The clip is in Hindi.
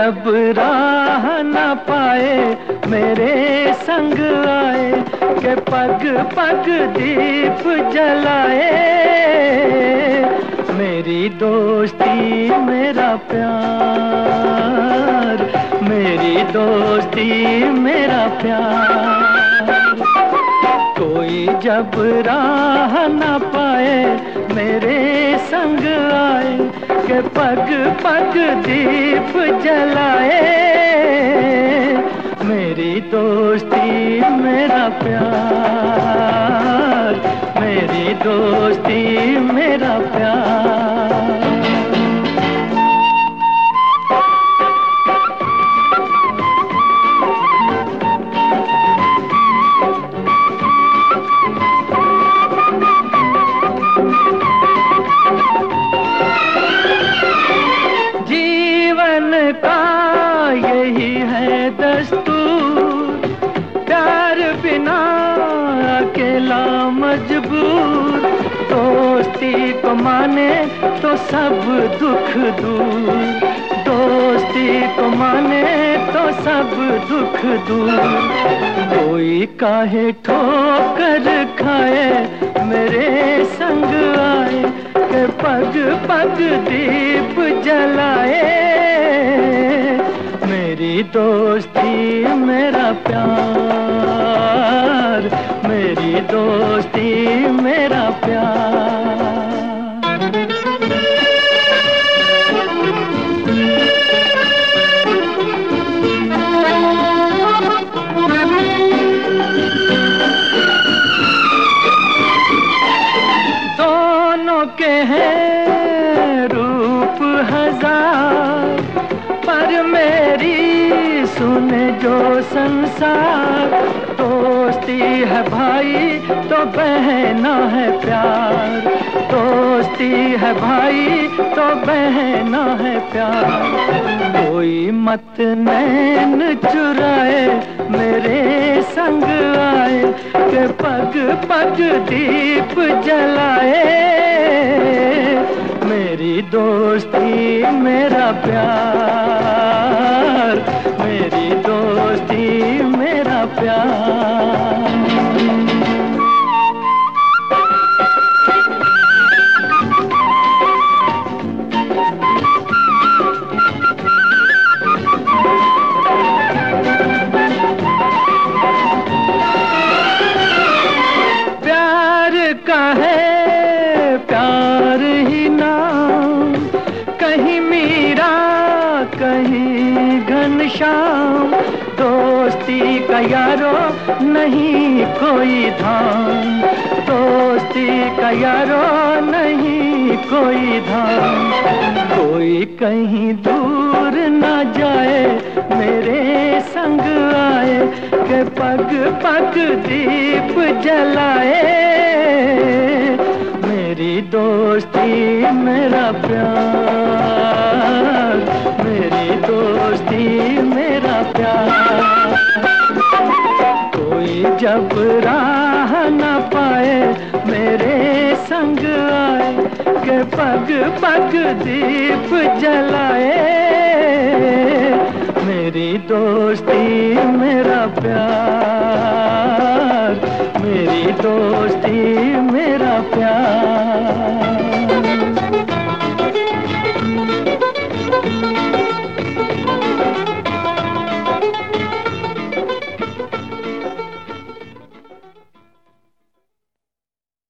जब राह न पाए, मेरे संग आए, के पग पग दीप जलाए। मेरी दोस्ती, मेरा प्यार, मेरी दोस्ती, मेरा प्यार। कोई जब राह न पाए, मेरे संग आए के पग पग दीप जलाए। मेरी दोस्ती मेरा प्यार मेरी दोस्ती मेरा प्यार। का यही है दस्तूर। प्यार बिना अकेला मजबूर। दोस्ती को माने तो सब दुख दूर। दोस्ती को माने तो सब दुख दूर। कोई काहे ठोकर खाए, मेरे संग आए पग पग दीप जलाए। दोस्ती मेरा प्यार मेरी दोस्ती मेरा प्यार। संसार। दोस्ती है भाई तो बहना है प्यार। दोस्ती है भाई तो बहना है प्यार। कोई मत नैन चुराए, मेरे संग आए, के पग पग दीप जलाए। मेरी दोस्ती, मेरा प्यार। यारो, नहीं कोई धाम दोस्ती का यारो, नहीं कोई धाम कोई कहीं दूर ना जाए, मेरे संग आए, के पग पग दीप जलाए। मेरी दोस्ती, मेरा प्यार, मेरी दोस्ती जब राह न पाए, मेरे संग आए, के पग पग दीप जलाए। मेरी दोस्ती, मेरा प्यार, मेरी दोस्ती, मेरा प्यार।